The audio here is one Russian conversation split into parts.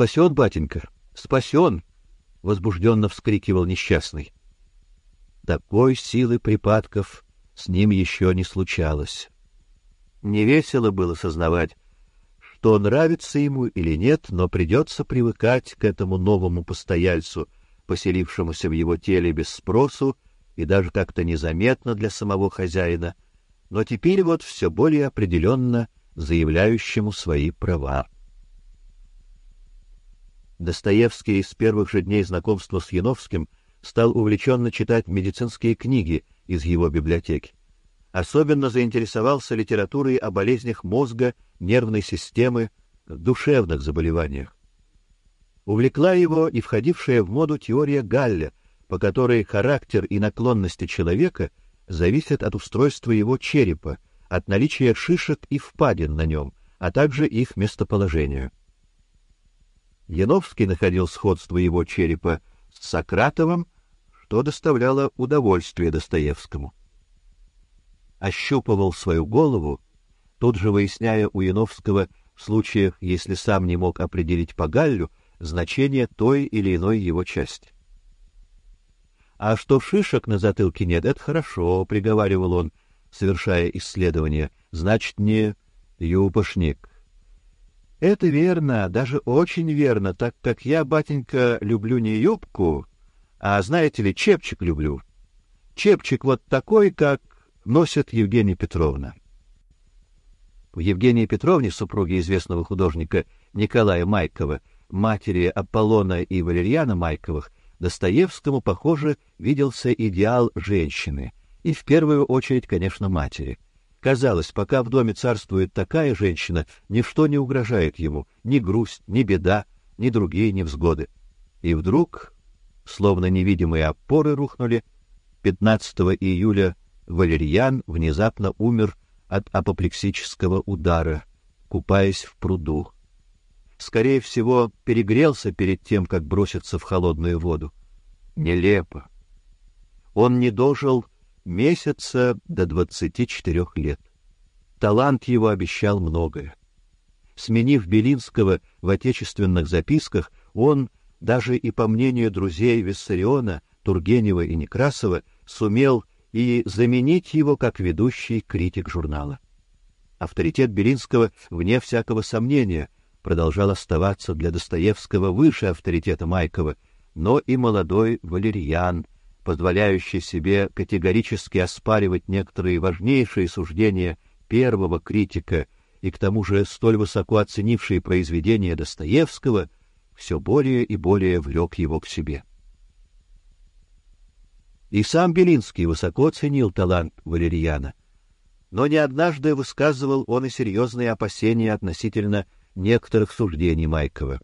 спасен, батенька, спасен! — возбужденно вскрикивал несчастный. Такой силы припадков с ним еще не случалось. Невесело было сознавать, что нравится ему или нет, но придется привыкать к этому новому постояльцу, поселившемуся в его теле без спросу и даже как-то незаметно для самого хозяина, но теперь вот все более определенно заявляющему свои права. Достоевский с первых же дней знакомства с Яновским стал увлеченно читать медицинские книги из его библиотеки. Особенно заинтересовался литературой о болезнях мозга, нервной системы, душевных заболеваниях. Увлекла его и входившая в моду теория Галля, по которой характер и наклонности человека зависят от устройства его черепа, от наличия шишек и впадин на нем, а также их местоположения. Яновский находил сходство его черепа с Сократовым, что доставляло удовольствие Достоевскому. Ощупывал свою голову, тут же выясняя у Яновского в случаях, если сам не мог определить по Галлю, значение той или иной его части. А что шишек на затылке нет, это хорошо, приговаривал он, совершая исследование. Значит, не юпошник. Это верно, даже очень верно, так как я, батенька, люблю не юбку, а, знаете ли, чепчик люблю. Чепчик вот такой, как носит Евгения Петровна. В Евгении Петровне, супруге известного художника Николая Майкова, матери Аполлона и Валерьяна Майковых, Достоевскому, похоже, виделся идеал женщины, и в первую очередь, конечно, матери — Казалось, пока в доме царствует такая женщина, ничто не угрожает ему, ни грусть, ни беда, ни другие невзгоды. И вдруг, словно невидимые опоры рухнули, 15 июля Валерьян внезапно умер от апоплексического удара, купаясь в пруду. Скорее всего, перегрелся перед тем, как броситься в холодную воду. Нелепо. Он не дожил месяца до 24 лет. Талант его обещал многое. Сменив Белинского в отечественных записках, он, даже и по мнению друзей Виссариона, Тургенева и Некрасова, сумел и заменить его как ведущий критик журнала. Авторитет Белинского, вне всякого сомнения, продолжал оставаться для Достоевского выше авторитета Майкова, но и молодой Валерьян — позволяющий себе категорически оспаривать некоторые важнейшие суждения первого критика и к тому же столь высоко оценивший произведения Достоевского, все более и более влек его к себе. И сам Белинский высоко ценил талант Валерьяна, но не однажды высказывал он и серьезные опасения относительно некоторых суждений Майкова.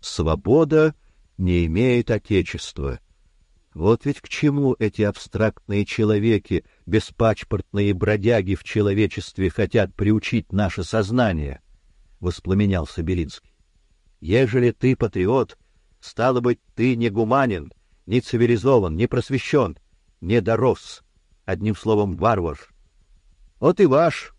Свобода не имеет отечества, вот ведь к чему эти абстрактные человеки, беспачпортные бродяги в человечестве хотят приучить наше сознание, воспламенялся Белинский. Ежели ты патриот, стало быть, ты не гуманен, не цивилизован, не просвещен, не дорос, одним словом, варвар. Вот и ваш,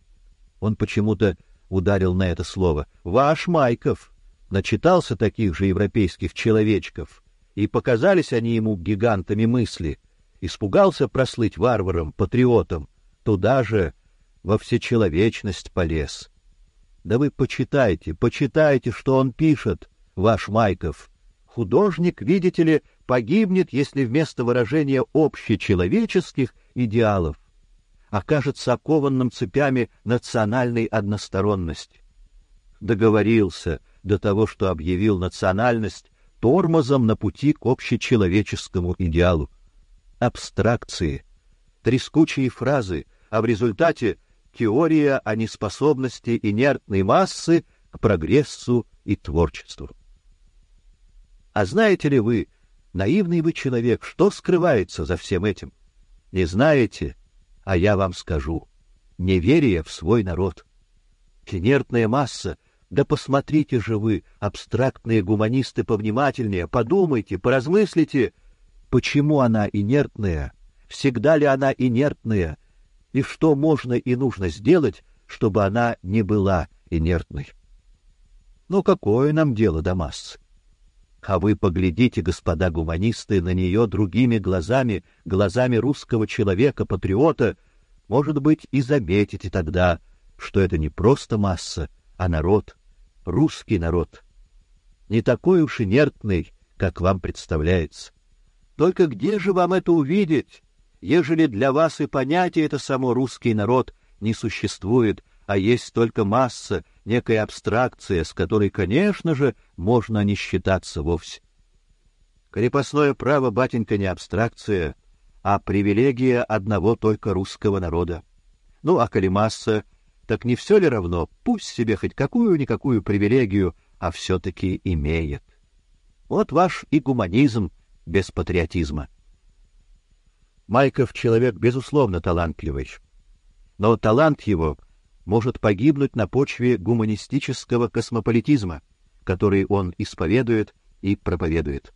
он почему-то ударил на это слово, ваш Майков, начитался таких же европейских человечков и показались они ему гигантами мысли. Испугался прослыть варваром, патриотом, туда же во всечеловечность полез. Да вы почитайте, почитайте, что он пишет, ваш Майков. Художник, видите ли, погибнет, если вместо выражения общечеловеческих идеалов окажется окованным цепями национальной односторонности. Договорился до того, что объявил национальность тормозом на пути к общечеловеческому идеалу. Абстракции, трескучие фразы, а в результате теория о неспособности инертной массы к прогрессу и творчеству. А знаете ли вы, наивный вы человек, что скрывается за всем этим? Не знаете, а я вам скажу. Неверие в свой народ. Инертная масса да посмотрите же вы, абстрактные гуманисты, повнимательнее, подумайте, поразмыслите, почему она инертная, всегда ли она инертная, и что можно и нужно сделать, чтобы она не была инертной. Но какое нам дело до массы? А вы поглядите, господа гуманисты, на нее другими глазами, глазами русского человека, патриота, может быть, и заметите тогда, что это не просто масса, а народ, русский народ. Не такой уж инертный, как вам представляется. Только где же вам это увидеть, ежели для вас и понятие это само русский народ не существует, а есть только масса, некая абстракция, с которой, конечно же, можно не считаться вовсе. Крепостное право, батенька, не абстракция, а привилегия одного только русского народа. Ну, а коли масса, так не все ли равно, пусть себе хоть какую-никакую привилегию, а все-таки имеет. Вот ваш и гуманизм без патриотизма. Майков человек, безусловно, талантливый, но талант его — может погибнуть на почве гуманистического космополитизма, который он исповедует и проповедует.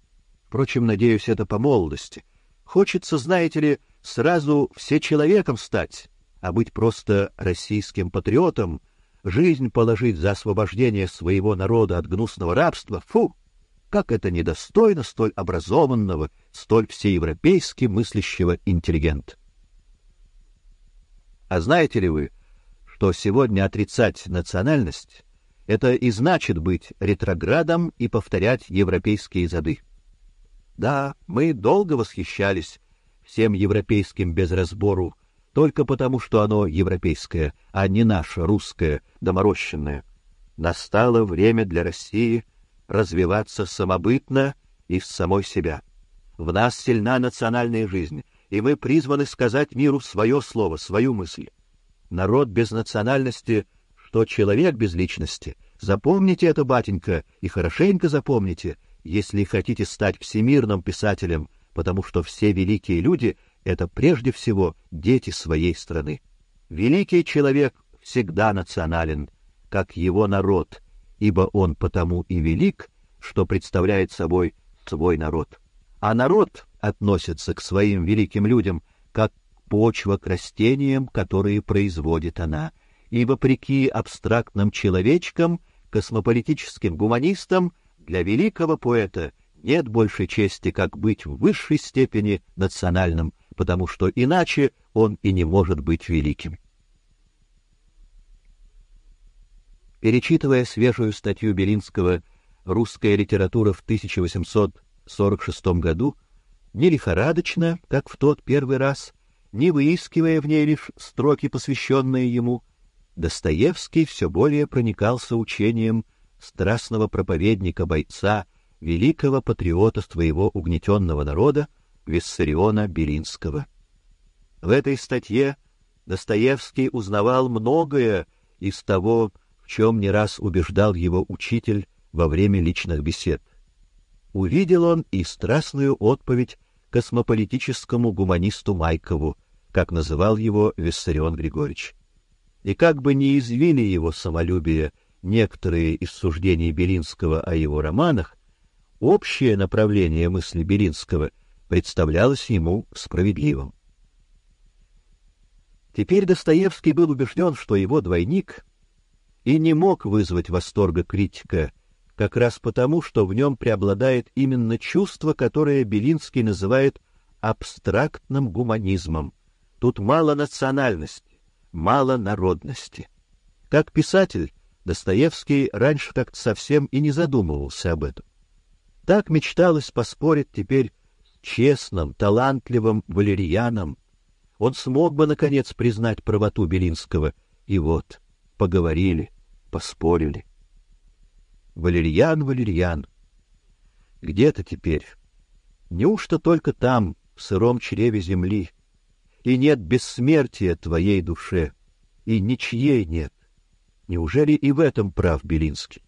Впрочем, надеюсь, это по молодости. Хочется, знаете ли, сразу все человеком стать, а быть просто российским патриотом, жизнь положить за освобождение своего народа от гнусного рабства. Фу! Как это недостойно столь образованного, столь всеевропейски мыслящего интеллигента. А знаете ли вы, что сегодня отрицать национальность — это и значит быть ретроградом и повторять европейские зады. Да, мы долго восхищались всем европейским без разбору, только потому, что оно европейское, а не наше, русское, доморощенное. Настало время для России развиваться самобытно и в самой себя. В нас сильна национальная жизнь, и мы призваны сказать миру свое слово, свою мысль народ без национальности, что человек без личности. Запомните это, батенька, и хорошенько запомните, если хотите стать всемирным писателем, потому что все великие люди — это прежде всего дети своей страны. Великий человек всегда национален, как его народ, ибо он потому и велик, что представляет собой свой народ. А народ относится к своим великим людям как почва к растениям, которые производит она, и вопреки абстрактным человечкам, космополитическим гуманистам, для великого поэта нет большей чести, как быть в высшей степени национальным, потому что иначе он и не может быть великим. Перечитывая свежую статью Белинского «Русская литература в 1846 году», не лихорадочно, как в тот первый раз, не выискивая в ней лишь строки, посвященные ему, Достоевский все более проникался учением страстного проповедника-бойца, великого патриота своего угнетенного народа Виссариона Белинского. В этой статье Достоевский узнавал многое из того, в чем не раз убеждал его учитель во время личных бесед. Увидел он и страстную отповедь космополитическому гуманисту Майкову, как называл его Виссарион Григорьевич. И как бы ни извили его самолюбие некоторые из суждений Белинского о его романах, общее направление мысли Белинского представлялось ему справедливым. Теперь Достоевский был убежден, что его двойник и не мог вызвать восторга критика как раз потому, что в нем преобладает именно чувство, которое Белинский называет абстрактным гуманизмом. Тут мало национальности, мало народности. Как писатель, Достоевский раньше так совсем и не задумывался об этом. Так мечталось поспорить теперь честным, талантливым валерьяном. Он смог бы, наконец, признать правоту Белинского. И вот, поговорили, поспорили. Валерьян, Валерьян, где ты теперь? Неужто только там, в сыром чреве земли, и нет бессмертия твоей душе, и ничьей нет? Неужели и в этом прав Белинский?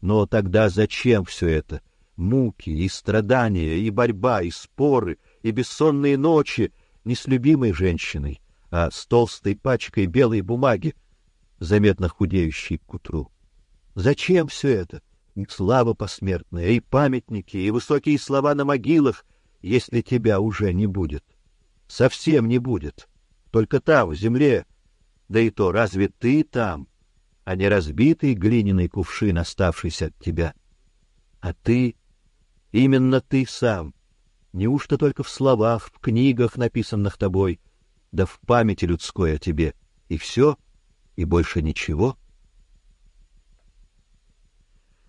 Но тогда зачем все это? Муки и страдания, и борьба, и споры, и бессонные ночи не с любимой женщиной, а с толстой пачкой белой бумаги, заметно худеющей к утру. Зачем все это? И слава посмертная, и памятники, и высокие слова на могилах, если тебя уже не будет. Совсем не будет. Только там, в земле. Да и то, разве ты там, а не разбитый глиняный кувшин, оставшийся от тебя? А ты Именно ты сам. Неужто только в словах, в книгах, написанных тобой, да в памяти людской о тебе, и все, и больше ничего?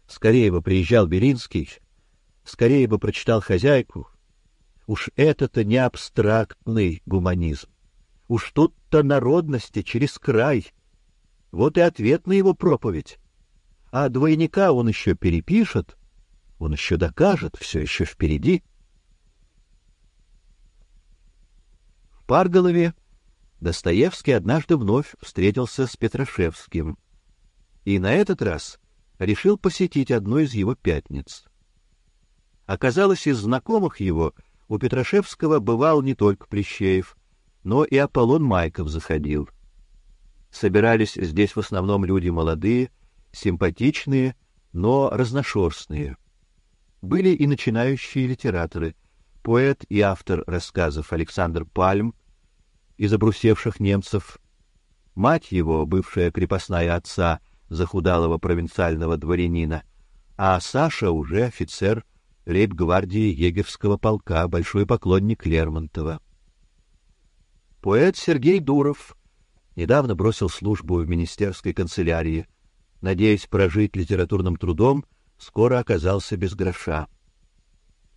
Скорее бы приезжал Белинский, скорее бы прочитал хозяйку. Уж это-то не абстрактный гуманизм. Уж тут-то народности через край. Вот и ответ на его проповедь. А двойника он еще перепишет, он еще докажет, все еще впереди. В Парголове Достоевский однажды вновь встретился с Петрашевским. И на этот раз решил посетить одну из его пятниц. Оказалось, из знакомых его у Петрашевского бывал не только Плещеев, но и Аполлон Майков заходил. Собирались здесь в основном люди молодые, симпатичные, но разношерстные. Были и начинающие литераторы, поэт и автор рассказов Александр Пальм из обрусевших немцев, мать его, бывшая крепостная отца, захудалого провинциального дворянина, а Саша уже офицер лейб-гвардии егерского полка, большой поклонник Лермонтова. Поэт Сергей Дуров недавно бросил службу в министерской канцелярии, надеясь прожить литературным трудом, скоро оказался без гроша.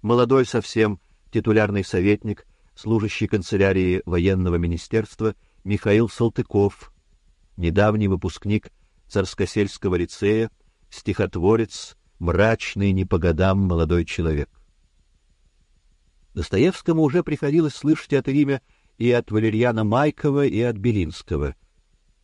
Молодой совсем титулярный советник, служащий канцелярии военного министерства Михаил Салтыков, недавний выпускник Царскосельского лицея, стихотворец, мрачный не по годам молодой человек. Достоевскому уже приходилось слышать это имя и от Валерьяна Майкова, и от Белинского.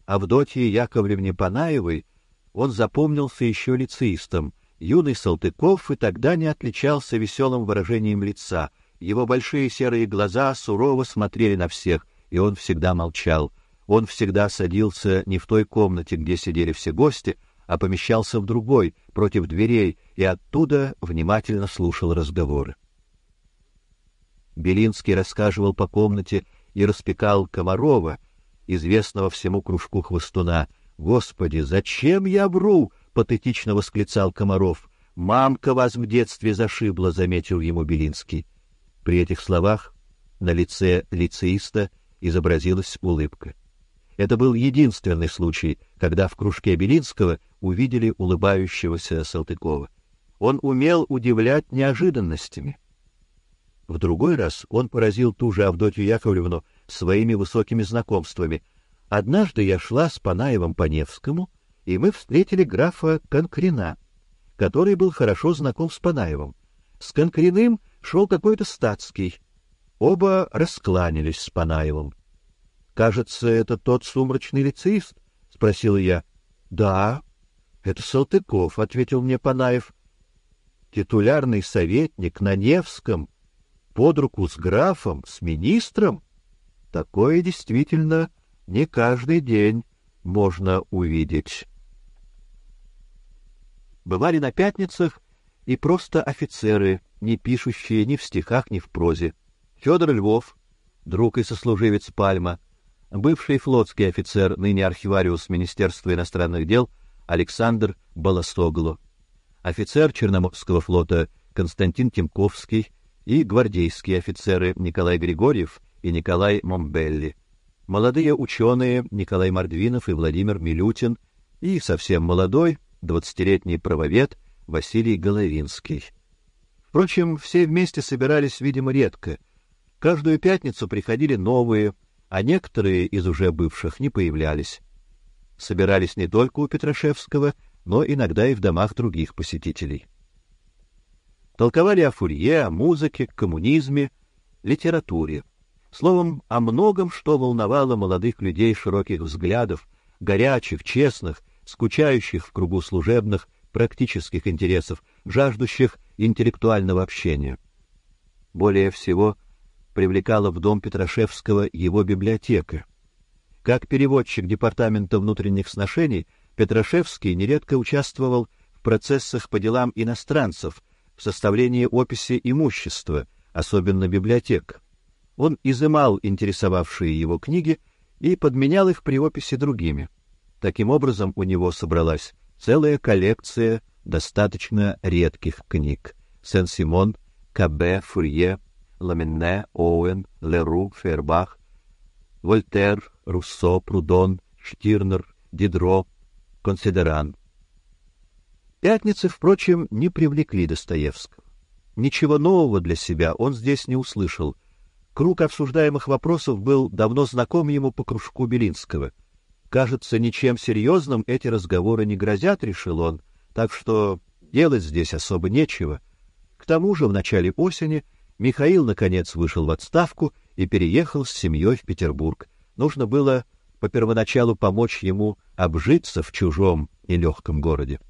Авдотье Яковлевне Панаевой он запомнился еще лицеистом. Юный Салтыков и тогда не отличался веселым выражением лица. Его большие серые глаза сурово смотрели на всех, и он всегда молчал. Он всегда садился не в той комнате, где сидели все гости, а помещался в другой, против дверей, и оттуда внимательно слушал разговоры. Белинский рассказывал по комнате и распекал Комарова, известного всему кружку хвостуна. Господи, зачем я вру? Патетично восклицал Комаров. Мамка вас в детстве зашибла, заметил ему Белинский. При этих словах на лице лицеиста изобразилась улыбка. Это был единственный случай, когда в кружке Белинского увидели улыбающегося Салтыкова. Он умел удивлять неожиданностями. В другой раз он поразил ту же Авдотью Яковлевну своими высокими знакомствами. Однажды я шла с Панаевым по Невскому, и мы встретили графа Конкрина, который был хорошо знаком с Панаевым. С Конкриным шел какой-то статский. Оба раскланялись с Панаевым. Кажется, это тот сумрачный лицеист, спросила я. Да, это Салтыков, ответил мне Панаев. Титулярный советник на Невском под руку с графом, с министром. Такое действительно не каждый день можно увидеть. Бывали на пятницах и просто офицеры, не пишущие ни в стихах, ни в прозе. Федор Львов, друг и сослуживец Пальма, бывший флотский офицер, ныне архивариус Министерства иностранных дел Александр Баласогло, офицер Черноморского флота Константин Тимковский и гвардейские офицеры Николай Григорьев и Николай Момбелли, молодые ученые Николай Мордвинов и Владимир Милютин и совсем молодой двадцатилетний правовед Василий Головинский. Впрочем, все вместе собирались, видимо, редко. Каждую пятницу приходили новые, а некоторые из уже бывших не появлялись. Собирались не только у Петрашевского, но иногда и в домах других посетителей. Толковали о Фурье, о музыке, коммунизме, литературе. Словом, о многом, что волновало молодых людей широких взглядов, горячих, честных, скучающих в кругу служебных, практических интересов, жаждущих интеллектуального общения. Более всего привлекала в дом Петрашевского его библиотека. Как переводчик департамента внутренних сношений, Петрашевский нередко участвовал в процессах по делам иностранцев, в составлении описи имущества, особенно библиотек. Он изымал интересовавшие его книги и подменял их при описи другими. Таким образом, у него собралась целая коллекция достаточно редких книг, Сен-Симон, Кабе, Фурье, Ламенне, Оуэн, Леру, Фейербах, Вольтер, Руссо, Прудон, Штирнер, Дидро, Консидеран. Пятницы, впрочем, не привлекли Достоевского. Ничего нового для себя он здесь не услышал. Круг обсуждаемых вопросов был давно знаком ему по кружку Белинского. Кажется, ничем серьезным эти разговоры не грозят, решил он, так что делать здесь особо нечего. К тому же в начале осени Михаил наконец вышел в отставку и переехал с семьей в Петербург. Нужно было по первоначалу помочь ему обжиться в чужом и легком городе.